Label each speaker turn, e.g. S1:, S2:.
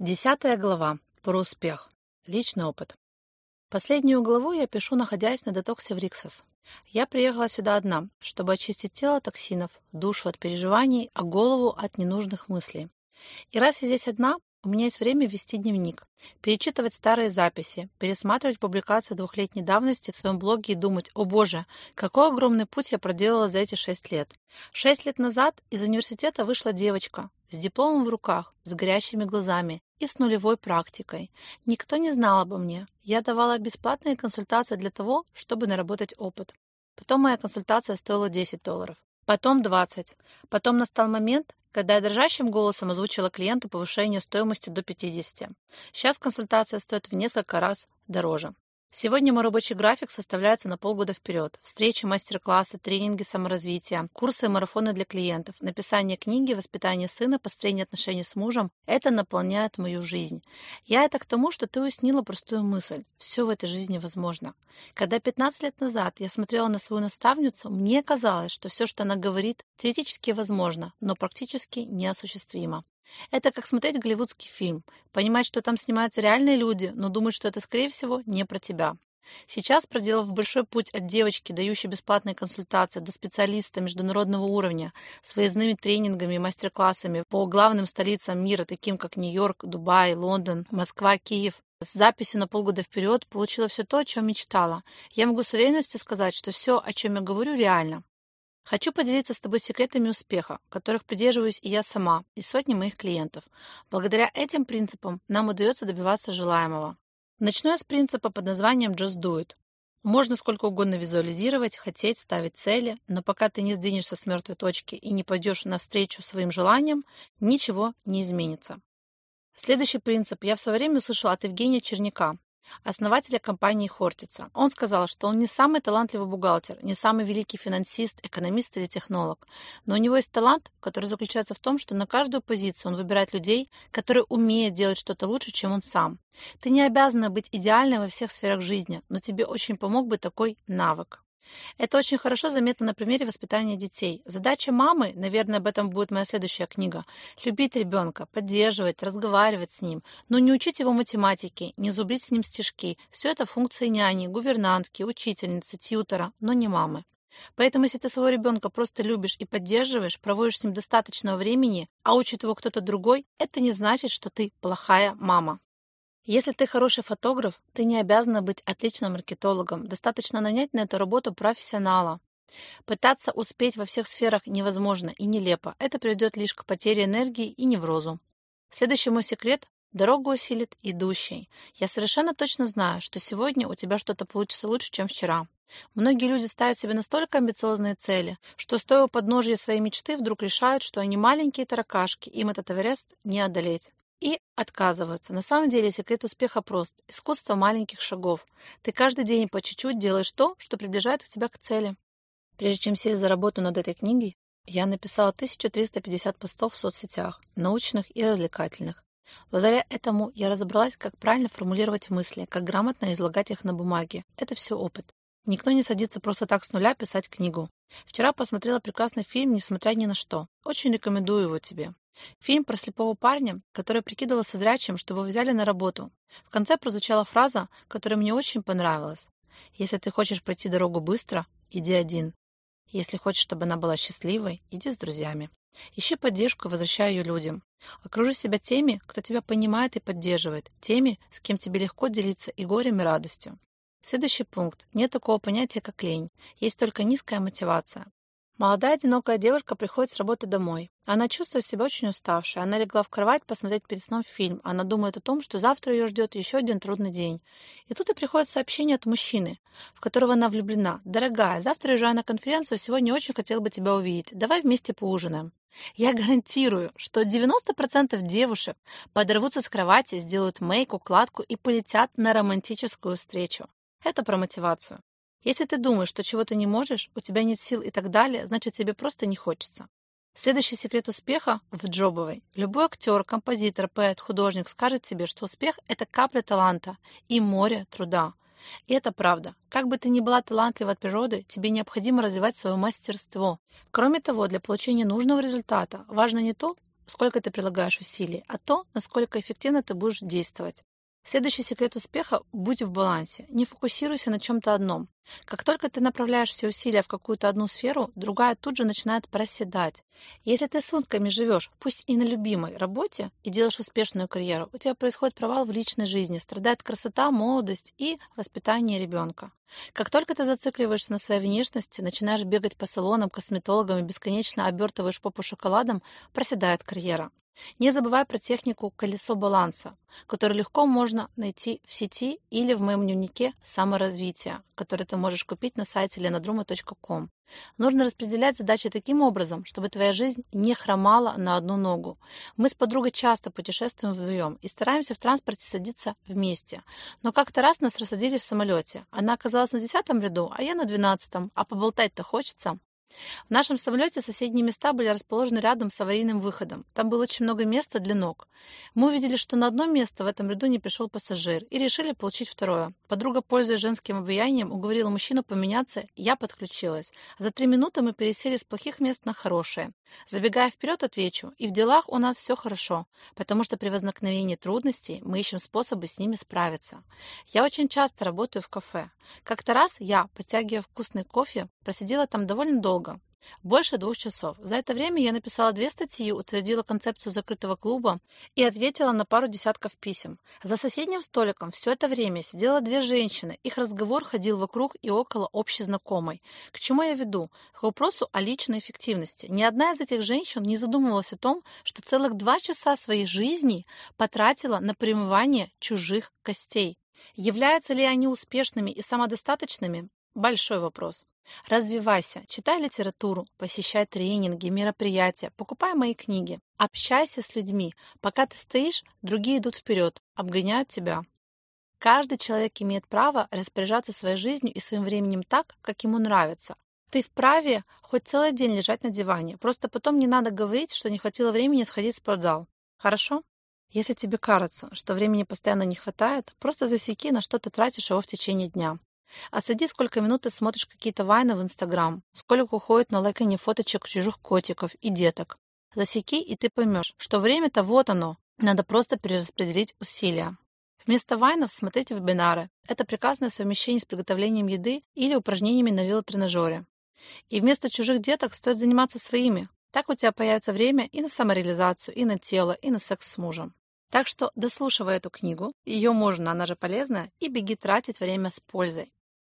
S1: Десятая глава. Про успех. Личный опыт. Последнюю главу я пишу, находясь на детоксе в Риксос. Я приехала сюда одна, чтобы очистить тело от токсинов, душу от переживаний, а голову от ненужных мыслей. И раз я здесь одна, у меня есть время вести дневник, перечитывать старые записи, пересматривать публикации двухлетней давности в своем блоге и думать, о боже, какой огромный путь я проделала за эти шесть лет. Шесть лет назад из университета вышла девочка с дипломом в руках, с горящими глазами и с нулевой практикой. Никто не знал обо мне. Я давала бесплатные консультации для того, чтобы наработать опыт. Потом моя консультация стоила 10 долларов. Потом 20. Потом настал момент, когда я дрожащим голосом озвучила клиенту повышение стоимости до 50. Сейчас консультация стоит в несколько раз дороже. Сегодня мой рабочий график составляется на полгода вперед. Встречи, мастер-классы, тренинги саморазвития, курсы и марафоны для клиентов, написание книги, воспитание сына, построение отношений с мужем – это наполняет мою жизнь. Я это к тому, что ты уяснила простую мысль. Все в этой жизни возможно. Когда 15 лет назад я смотрела на свою наставницу, мне казалось, что все, что она говорит, теоретически возможно, но практически неосуществимо. Это как смотреть голливудский фильм, понимать, что там снимаются реальные люди, но думать, что это, скорее всего, не про тебя. Сейчас, проделав большой путь от девочки, дающей бесплатные консультации, до специалиста международного уровня с выездными тренингами и мастер-классами по главным столицам мира, таким как Нью-Йорк, Дубай, Лондон, Москва, Киев, с записью на полгода вперед получила все то, о чем мечтала. Я могу с уверенностью сказать, что все, о чем я говорю, реально. Хочу поделиться с тобой секретами успеха, которых придерживаюсь и я сама, и сотни моих клиентов. Благодаря этим принципам нам удается добиваться желаемого. Начну я с принципа под названием «Just do it». Можно сколько угодно визуализировать, хотеть, ставить цели, но пока ты не сдвинешься с мертвой точки и не пойдешь навстречу своим желаниям, ничего не изменится. Следующий принцип я в свое время услышала от Евгения Черняка, основателя компании Хортица. Он сказал, что он не самый талантливый бухгалтер, не самый великий финансист, экономист или технолог, но у него есть талант, который заключается в том, что на каждую позицию он выбирает людей, которые умеют делать что-то лучше, чем он сам. Ты не обязана быть идеальной во всех сферах жизни, но тебе очень помог бы такой навык. Это очень хорошо заметно на примере воспитания детей. Задача мамы, наверное, об этом будет моя следующая книга, любить ребенка, поддерживать, разговаривать с ним, но не учить его математике, не зубрить с ним стишки. Все это функции няни, гувернантки, учительницы, тьютера, но не мамы. Поэтому, если ты своего ребенка просто любишь и поддерживаешь, проводишь с ним достаточно времени, а учит его кто-то другой, это не значит, что ты плохая мама. Если ты хороший фотограф, ты не обязана быть отличным маркетологом. Достаточно нанять на эту работу профессионала. Пытаться успеть во всех сферах невозможно и нелепо. Это приведет лишь к потере энергии и неврозу. Следующий мой секрет – дорогу усилит идущий. Я совершенно точно знаю, что сегодня у тебя что-то получится лучше, чем вчера. Многие люди ставят себе настолько амбициозные цели, что, стоя у подножия своей мечты, вдруг решают, что они маленькие таракашки, им этот Эверест не одолеть и отказываются. На самом деле секрет успеха прост. Искусство маленьких шагов. Ты каждый день по чуть-чуть делаешь то, что приближает тебя к цели. Прежде чем сесть за работу над этой книгой, я написала 1350 постов в соцсетях, научных и развлекательных. Благодаря этому я разобралась, как правильно формулировать мысли, как грамотно излагать их на бумаге. Это все опыт. Никто не садится просто так с нуля писать книгу. Вчера посмотрела прекрасный фильм «Несмотря ни на что». Очень рекомендую его тебе. Фильм про слепого парня, который прикидывался зрячим, чтобы взяли на работу. В конце прозвучала фраза, которая мне очень понравилась. «Если ты хочешь пройти дорогу быстро, иди один. Если хочешь, чтобы она была счастливой, иди с друзьями. Ищи поддержку и возвращай ее людям. Окружи себя теми, кто тебя понимает и поддерживает, теми, с кем тебе легко делиться и горем, и радостью. Следующий пункт. Нет такого понятия, как лень. Есть только низкая мотивация. Молодая одинокая девушка приходит с работы домой. Она чувствует себя очень уставшей. Она легла в кровать посмотреть перед сном фильм. Она думает о том, что завтра ее ждет еще один трудный день. И тут и приходит сообщение от мужчины, в которого она влюблена. «Дорогая, завтра уезжаю на конференцию, сегодня очень хотел бы тебя увидеть. Давай вместе поужинаем». Я гарантирую, что 90% девушек подорвутся с кровати, сделают мейк, укладку и полетят на романтическую встречу. Это про мотивацию. Если ты думаешь, что чего-то не можешь, у тебя нет сил и так далее, значит тебе просто не хочется. Следующий секрет успеха в джобовой. Любой актер, композитор, поэт, художник скажет тебе, что успех – это капля таланта и море труда. И это правда. Как бы ты ни была талантлива от природы, тебе необходимо развивать свое мастерство. Кроме того, для получения нужного результата важно не то, сколько ты прилагаешь усилий, а то, насколько эффективно ты будешь действовать. Следующий секрет успеха – будь в балансе. Не фокусируйся на чем-то одном. Как только ты направляешь все усилия в какую-то одну сферу, другая тут же начинает проседать. Если ты сутками живешь, пусть и на любимой работе, и делаешь успешную карьеру, у тебя происходит провал в личной жизни, страдает красота, молодость и воспитание ребенка. Как только ты зацикливаешься на своей внешности, начинаешь бегать по салонам, косметологам и бесконечно обертываешь попу шоколадом, проседает карьера. Не забывай про технику колесо баланса, которую легко можно найти в сети или в моем дневнике саморазвития, который ты можешь купить на сайте lenadruma.com. Нужно распределять задачи таким образом, чтобы твоя жизнь не хромала на одну ногу. Мы с подругой часто путешествуем вдвоем и стараемся в транспорте садиться вместе. Но как-то раз нас рассадили в самолете. Она оказалась на десятом ряду, а я на двенадцатом. А поболтать-то хочется. В нашем самолете соседние места были расположены рядом с аварийным выходом. Там было очень много места для ног. Мы увидели, что на одно место в этом ряду не пришел пассажир, и решили получить второе. Подруга, пользуясь женским обаянием, уговорила мужчину поменяться, я подключилась. За три минуты мы пересели с плохих мест на хорошие. Забегая вперед, отвечу, и в делах у нас все хорошо, потому что при возникновении трудностей мы ищем способы с ними справиться. Я очень часто работаю в кафе. Как-то раз я, подтягивая вкусный кофе, просидела там довольно долго, долго. Больше двух часов. За это время я написала две статьи, утвердила концепцию закрытого клуба и ответила на пару десятков писем. За соседним столиком все это время сидела две женщины. Их разговор ходил вокруг и около общей знакомой. К чему я веду? К вопросу о личной эффективности. Ни одна из этих женщин не задумывалась о том, что целых два часа своей жизни потратила на промывание чужих костей. Являются ли они успешными и самодостаточными? Большой вопрос. Развивайся, читай литературу, посещай тренинги, мероприятия, покупай мои книги. Общайся с людьми. Пока ты стоишь, другие идут вперед, обгоняют тебя. Каждый человек имеет право распоряжаться своей жизнью и своим временем так, как ему нравится. Ты вправе хоть целый день лежать на диване, просто потом не надо говорить, что не хватило времени сходить в спортзал. Хорошо? Если тебе кажется, что времени постоянно не хватает, просто засеки, на что ты тратишь его в течение дня. А сади, сколько минут ты смотришь какие-то вайны в Инстаграм, сколько уходит на лайкание фоточек чужих котиков и деток. Засеки, и ты поймешь, что время-то вот оно. Надо просто перераспределить усилия. Вместо вайнов смотрите вебинары. Это прекрасное совмещение с приготовлением еды или упражнениями на велотренажере. И вместо чужих деток стоит заниматься своими. Так у тебя появится время и на самореализацию, и на тело, и на секс с мужем. Так что дослушивай эту книгу, ее можно, она же полезная, и беги тратить время с пользой.